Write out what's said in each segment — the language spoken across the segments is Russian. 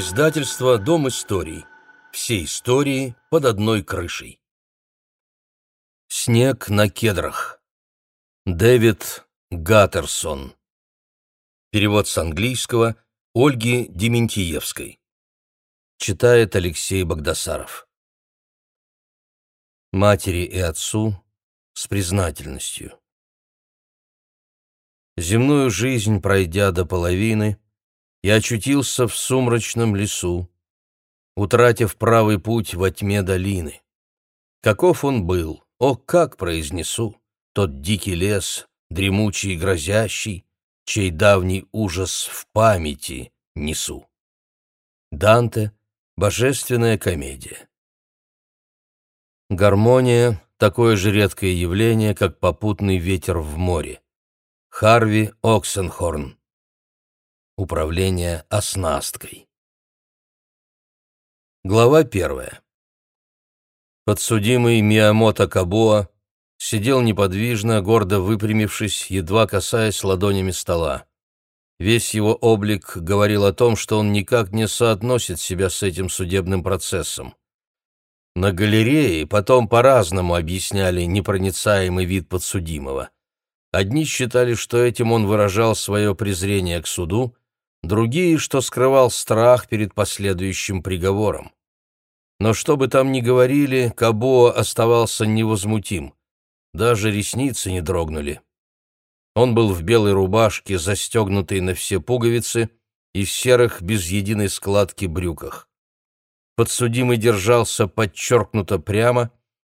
Издательство «Дом историй». Все истории под одной крышей. Снег на кедрах. Дэвид Гаттерсон. Перевод с английского Ольги Дементьевской. Читает Алексей Богдасаров. Матери и отцу с признательностью. Земную жизнь пройдя до половины, я очутился в сумрачном лесу, утратив правый путь во тьме долины. Каков он был, о, как произнесу, тот дикий лес, дремучий и грозящий, чей давний ужас в памяти несу. Данте — божественная комедия. Гармония — такое же редкое явление, как попутный ветер в море. Харви Оксенхорн Управление оснасткой. Глава первая. Подсудимый Миямото Кабоа сидел неподвижно, гордо выпрямившись, едва касаясь ладонями стола. Весь его облик говорил о том, что он никак не соотносит себя с этим судебным процессом. На галерее потом по-разному объясняли непроницаемый вид подсудимого. Одни считали, что этим он выражал свое презрение к суду, другие, что скрывал страх перед последующим приговором. Но что бы там ни говорили, Кабоа оставался невозмутим. Даже ресницы не дрогнули. Он был в белой рубашке, застегнутой на все пуговицы, и в серых без единой складки брюках. Подсудимый держался подчеркнуто прямо,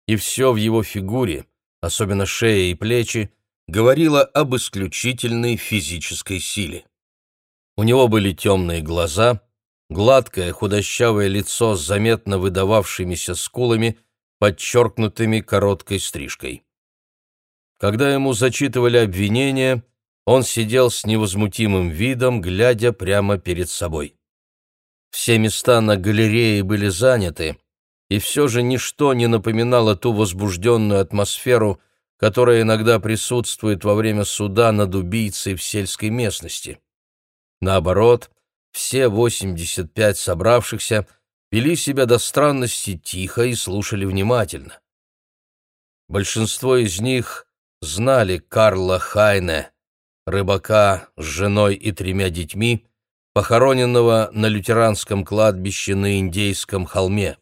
и все в его фигуре, особенно шея и плечи, говорило об исключительной физической силе. У него были темные глаза, гладкое худощавое лицо с заметно выдававшимися скулами, подчеркнутыми короткой стрижкой. Когда ему зачитывали обвинения, он сидел с невозмутимым видом, глядя прямо перед собой. Все места на галерее были заняты, и все же ничто не напоминало ту возбужденную атмосферу, которая иногда присутствует во время суда над убийцей в сельской местности. Наоборот, все 85 собравшихся вели себя до странности тихо и слушали внимательно. Большинство из них знали Карла Хайне, рыбака с женой и тремя детьми, похороненного на лютеранском кладбище на Индейском холме.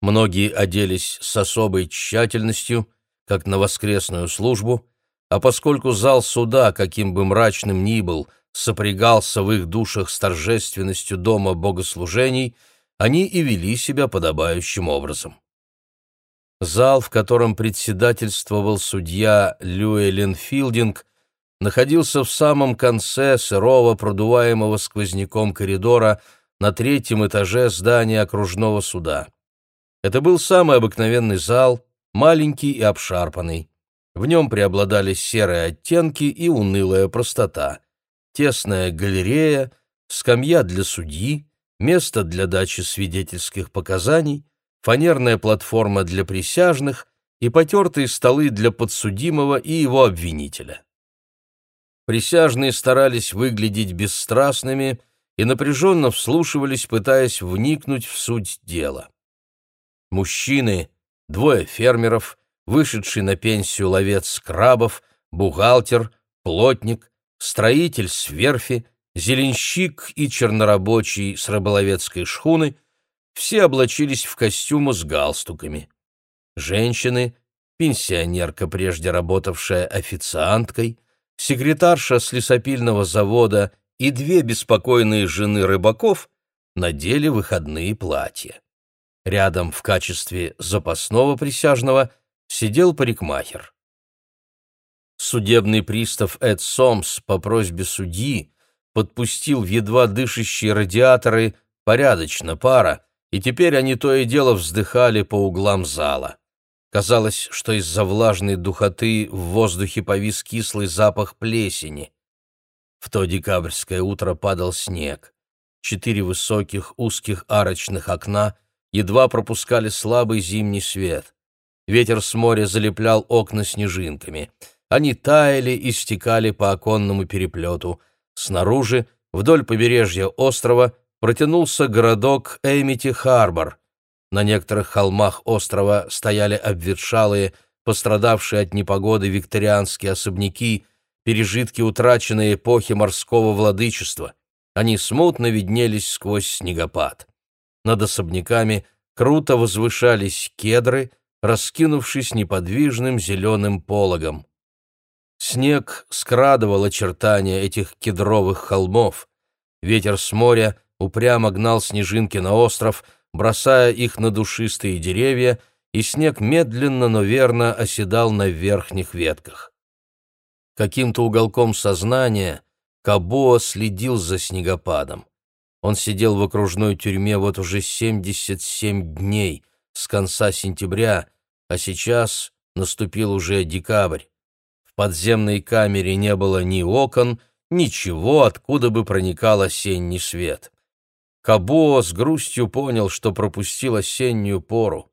Многие оделись с особой тщательностью, как на воскресную службу, а поскольку зал суда, каким бы мрачным ни был, сопрягался в их душах с торжественностью дома богослужений, они и вели себя подобающим образом. Зал, в котором председательствовал судья Люэлен Филдинг, находился в самом конце сырого, продуваемого сквозняком коридора на третьем этаже здания окружного суда. Это был самый обыкновенный зал, маленький и обшарпанный. В нем преобладали серые оттенки и унылая простота тесная галерея, скамья для судьи, место для дачи свидетельских показаний, фанерная платформа для присяжных и потертые столы для подсудимого и его обвинителя. Присяжные старались выглядеть бесстрастными и напряженно вслушивались, пытаясь вникнуть в суть дела. Мужчины, двое фермеров, вышедший на пенсию ловец крабов, бухгалтер, плотник, строитель с верфи, зеленщик и чернорабочий с рыболовецкой шхуны все облачились в костюмы с галстуками. Женщины, пенсионерка, прежде работавшая официанткой, секретарша с лесопильного завода и две беспокойные жены рыбаков надели выходные платья. Рядом в качестве запасного присяжного сидел парикмахер. Судебный пристав Эд Сомс по просьбе судьи подпустил в едва дышащие радиаторы порядочно пара, и теперь они то и дело вздыхали по углам зала. Казалось, что из-за влажной духоты в воздухе повис кислый запах плесени. В то декабрьское утро падал снег. Четыре высоких узких арочных окна едва пропускали слабый зимний свет. Ветер с моря залеплял окна снежинками — они таяли и стекали по оконному переплету. Снаружи, вдоль побережья острова, протянулся городок Эймити-Харбор. На некоторых холмах острова стояли обветшалые, пострадавшие от непогоды викторианские особняки, пережитки утраченной эпохи морского владычества. Они смутно виднелись сквозь снегопад. Над особняками круто возвышались кедры, раскинувшись неподвижным зеленым пологом. Снег скрадывал очертания этих кедровых холмов. Ветер с моря упрямо гнал снежинки на остров, бросая их на душистые деревья, и снег медленно, но верно оседал на верхних ветках. Каким-то уголком сознания Кабоа следил за снегопадом. Он сидел в окружной тюрьме вот уже 77 дней, с конца сентября, а сейчас наступил уже декабрь подземной камере не было ни окон, ничего, откуда бы проникал осенний свет. Кабуо с грустью понял, что пропустил осеннюю пору.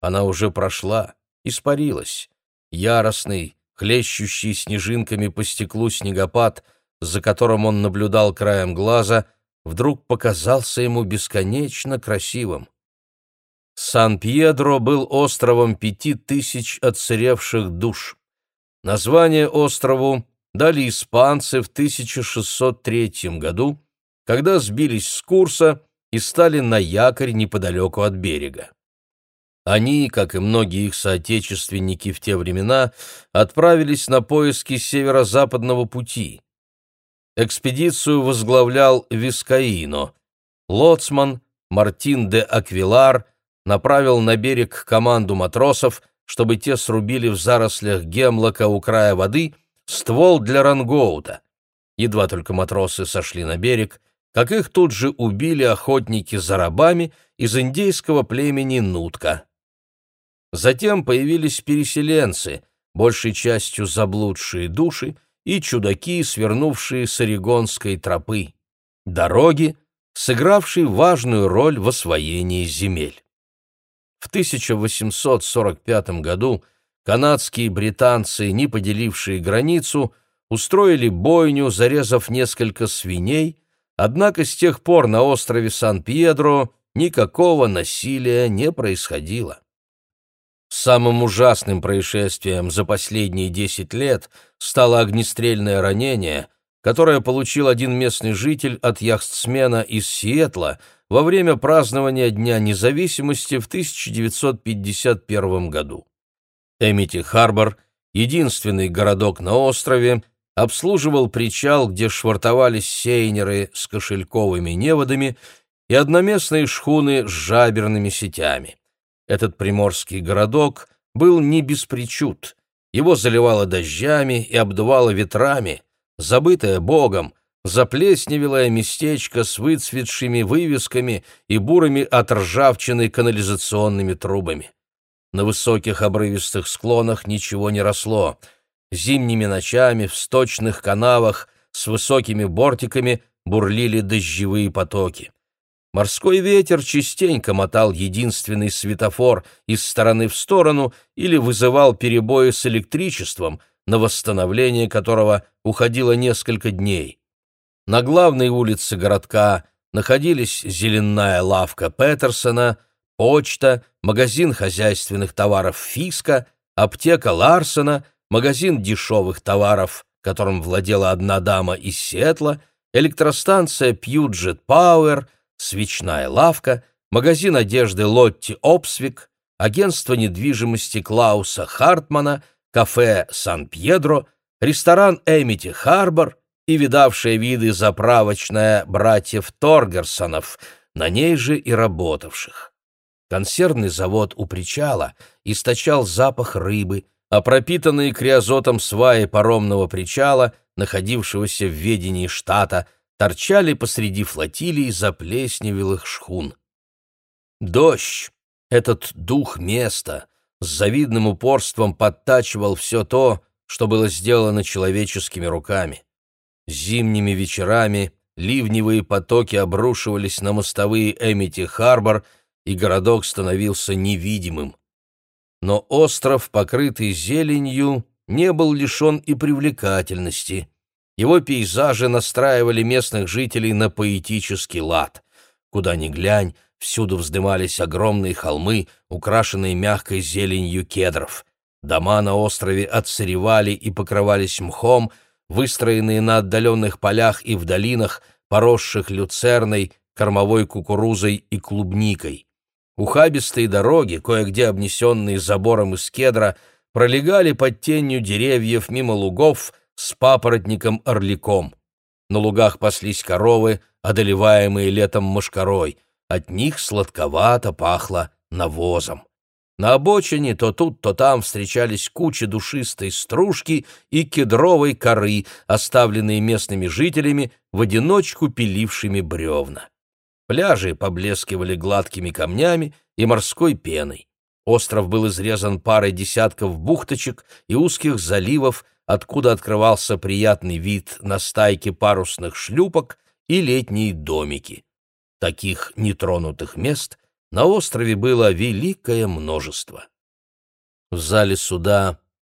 Она уже прошла, испарилась. Яростный, хлещущий снежинками по стеклу снегопад, за которым он наблюдал краем глаза, вдруг показался ему бесконечно красивым. Сан-Пьедро был островом пяти тысяч отсыревших душ. Название острову дали испанцы в 1603 году, когда сбились с курса и стали на якорь неподалеку от берега. Они, как и многие их соотечественники в те времена, отправились на поиски северо-западного пути. Экспедицию возглавлял Вискаино. Лоцман Мартин де Аквилар направил на берег команду матросов – чтобы те срубили в зарослях гемлока у края воды ствол для рангоута. Едва только матросы сошли на берег, как их тут же убили охотники за рабами из индейского племени Нутка. Затем появились переселенцы, большей частью заблудшие души, и чудаки, свернувшие с Орегонской тропы. Дороги, сыгравшие важную роль в освоении земель. В 1845 году канадские британцы, не поделившие границу, устроили бойню, зарезав несколько свиней, однако с тех пор на острове Сан-Пьедро никакого насилия не происходило. Самым ужасным происшествием за последние десять лет стало огнестрельное ранение, которое получил один местный житель от яхтсмена из Сиэтла – во время празднования Дня независимости в 1951 году. Эмити-Харбор, единственный городок на острове, обслуживал причал, где швартовались сейнеры с кошельковыми неводами и одноместные шхуны с жаберными сетями. Этот приморский городок был не без причуд. Его заливало дождями и обдувало ветрами, забытое Богом, заплесневелое местечко с выцветшими вывесками и бурыми от ржавчины канализационными трубами. На высоких обрывистых склонах ничего не росло. Зимними ночами в сточных канавах с высокими бортиками бурлили дождевые потоки. Морской ветер частенько мотал единственный светофор из стороны в сторону или вызывал перебои с электричеством, на восстановление которого уходило несколько дней. На главной улице городка находились зеленая лавка Петерсона, почта, магазин хозяйственных товаров Фиска, аптека Ларсона, магазин дешевых товаров, которым владела одна дама из Сиэтла, электростанция Пьюджет Пауэр, свечная лавка, магазин одежды Лотти Опсвик, агентство недвижимости Клауса Хартмана, кафе Сан-Пьедро, ресторан Эмити Харбор — и видавшая виды заправочная братьев Торгерсонов, на ней же и работавших. Консервный завод у причала источал запах рыбы, а пропитанные криозотом сваи паромного причала, находившегося в ведении штата, торчали посреди флотилии заплесневелых шхун. Дождь, этот дух места, с завидным упорством подтачивал все то, что было сделано человеческими руками. Зимними вечерами ливневые потоки обрушивались на мостовые Эмити-Харбор, и городок становился невидимым. Но остров, покрытый зеленью, не был лишен и привлекательности. Его пейзажи настраивали местных жителей на поэтический лад. Куда ни глянь, всюду вздымались огромные холмы, украшенные мягкой зеленью кедров. Дома на острове отсыревали и покрывались мхом, выстроенные на отдаленных полях и в долинах, поросших люцерной, кормовой кукурузой и клубникой. Ухабистые дороги, кое-где обнесенные забором из кедра, пролегали под тенью деревьев мимо лугов с папоротником-орликом. На лугах паслись коровы, одолеваемые летом мошкарой. От них сладковато пахло навозом. На обочине то тут, то там встречались кучи душистой стружки и кедровой коры, оставленные местными жителями, в одиночку пилившими бревна. Пляжи поблескивали гладкими камнями и морской пеной. Остров был изрезан парой десятков бухточек и узких заливов, откуда открывался приятный вид на стайки парусных шлюпок и летние домики. Таких нетронутых мест на острове было великое множество. В зале суда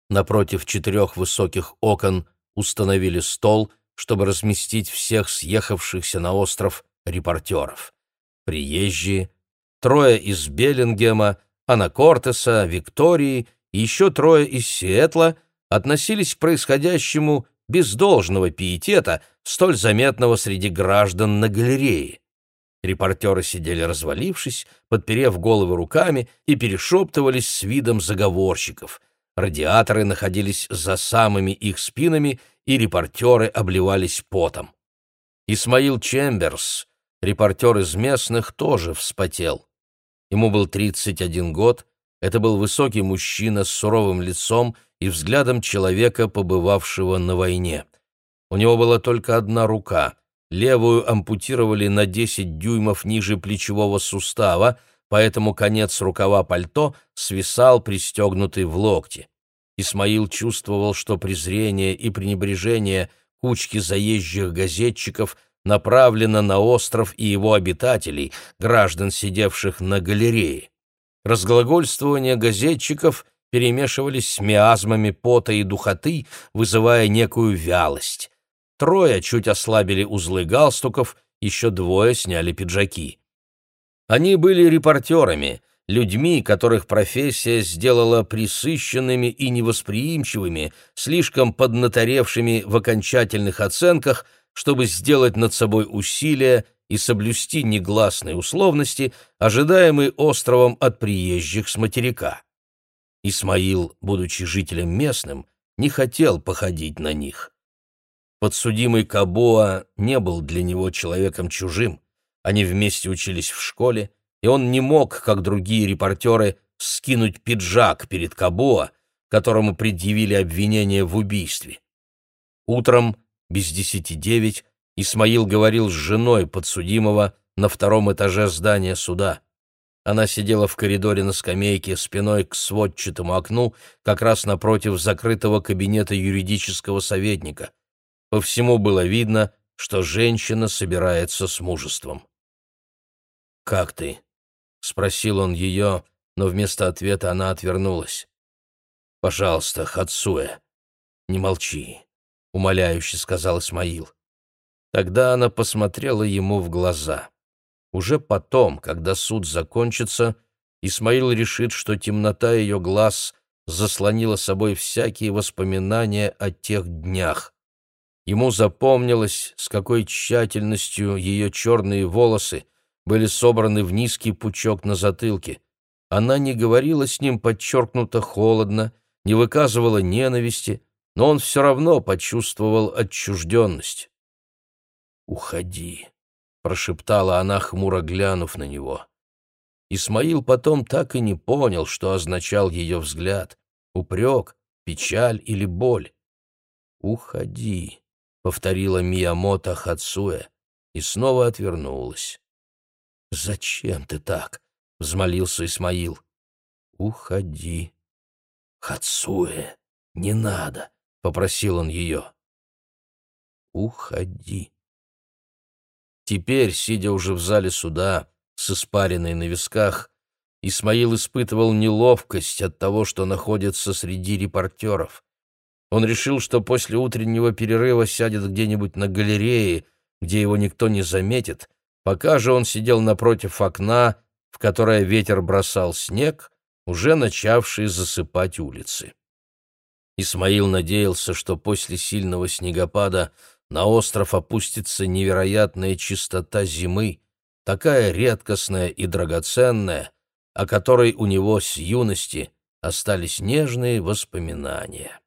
напротив четырех высоких окон установили стол, чтобы разместить всех съехавшихся на остров репортеров. Приезжие, трое из Беллингема, Анакортеса, Виктории и еще трое из Сиэтла относились к происходящему без должного пиетета, столь заметного среди граждан на галерее. Репортеры сидели развалившись, подперев головы руками и перешептывались с видом заговорщиков. Радиаторы находились за самыми их спинами, и репортеры обливались потом. Исмаил Чемберс, репортер из местных, тоже вспотел. Ему был 31 год, это был высокий мужчина с суровым лицом и взглядом человека, побывавшего на войне. У него была только одна рука, левую ампутировали на 10 дюймов ниже плечевого сустава, поэтому конец рукава пальто свисал пристегнутый в локте. Исмаил чувствовал, что презрение и пренебрежение кучки заезжих газетчиков направлено на остров и его обитателей, граждан, сидевших на галерее. Разглагольствования газетчиков перемешивались с миазмами пота и духоты, вызывая некую вялость. Трое чуть ослабили узлы галстуков, еще двое сняли пиджаки. Они были репортерами, людьми, которых профессия сделала присыщенными и невосприимчивыми, слишком поднаторевшими в окончательных оценках, чтобы сделать над собой усилия и соблюсти негласные условности, ожидаемые островом от приезжих с материка. Исмаил, будучи жителем местным, не хотел походить на них. Подсудимый Кабоа не был для него человеком чужим, они вместе учились в школе, и он не мог, как другие репортеры, скинуть пиджак перед Кабоа, которому предъявили обвинение в убийстве. Утром, без десяти девять, Исмаил говорил с женой подсудимого на втором этаже здания суда. Она сидела в коридоре на скамейке спиной к сводчатому окну, как раз напротив закрытого кабинета юридического советника. По всему было видно, что женщина собирается с мужеством. «Как ты?» — спросил он ее, но вместо ответа она отвернулась. «Пожалуйста, Хацуэ, не молчи», — умоляюще сказал Исмаил. Тогда она посмотрела ему в глаза. Уже потом, когда суд закончится, Исмаил решит, что темнота ее глаз заслонила собой всякие воспоминания о тех днях. Ему запомнилось, с какой тщательностью ее черные волосы были собраны в низкий пучок на затылке. Она не говорила с ним подчеркнуто холодно, не выказывала ненависти, но он все равно почувствовал отчужденность. «Уходи», — прошептала она, хмуро глянув на него. Исмаил потом так и не понял, что означал ее взгляд — упрек, печаль или боль. «Уходи», — повторила Миямото Хацуэ и снова отвернулась. «Зачем ты так?» — взмолился Исмаил. «Уходи». «Хацуэ, не надо», — попросил он ее. «Уходи». Теперь, сидя уже в зале суда, с испаренной на висках, Исмаил испытывал неловкость от того, что находится среди репортеров. Он решил, что после утреннего перерыва сядет где-нибудь на галерее, где его никто не заметит, Пока же он сидел напротив окна, в которое ветер бросал снег, уже начавший засыпать улицы. Исмаил надеялся, что после сильного снегопада на остров опустится невероятная чистота зимы, такая редкостная и драгоценная, о которой у него с юности остались нежные воспоминания.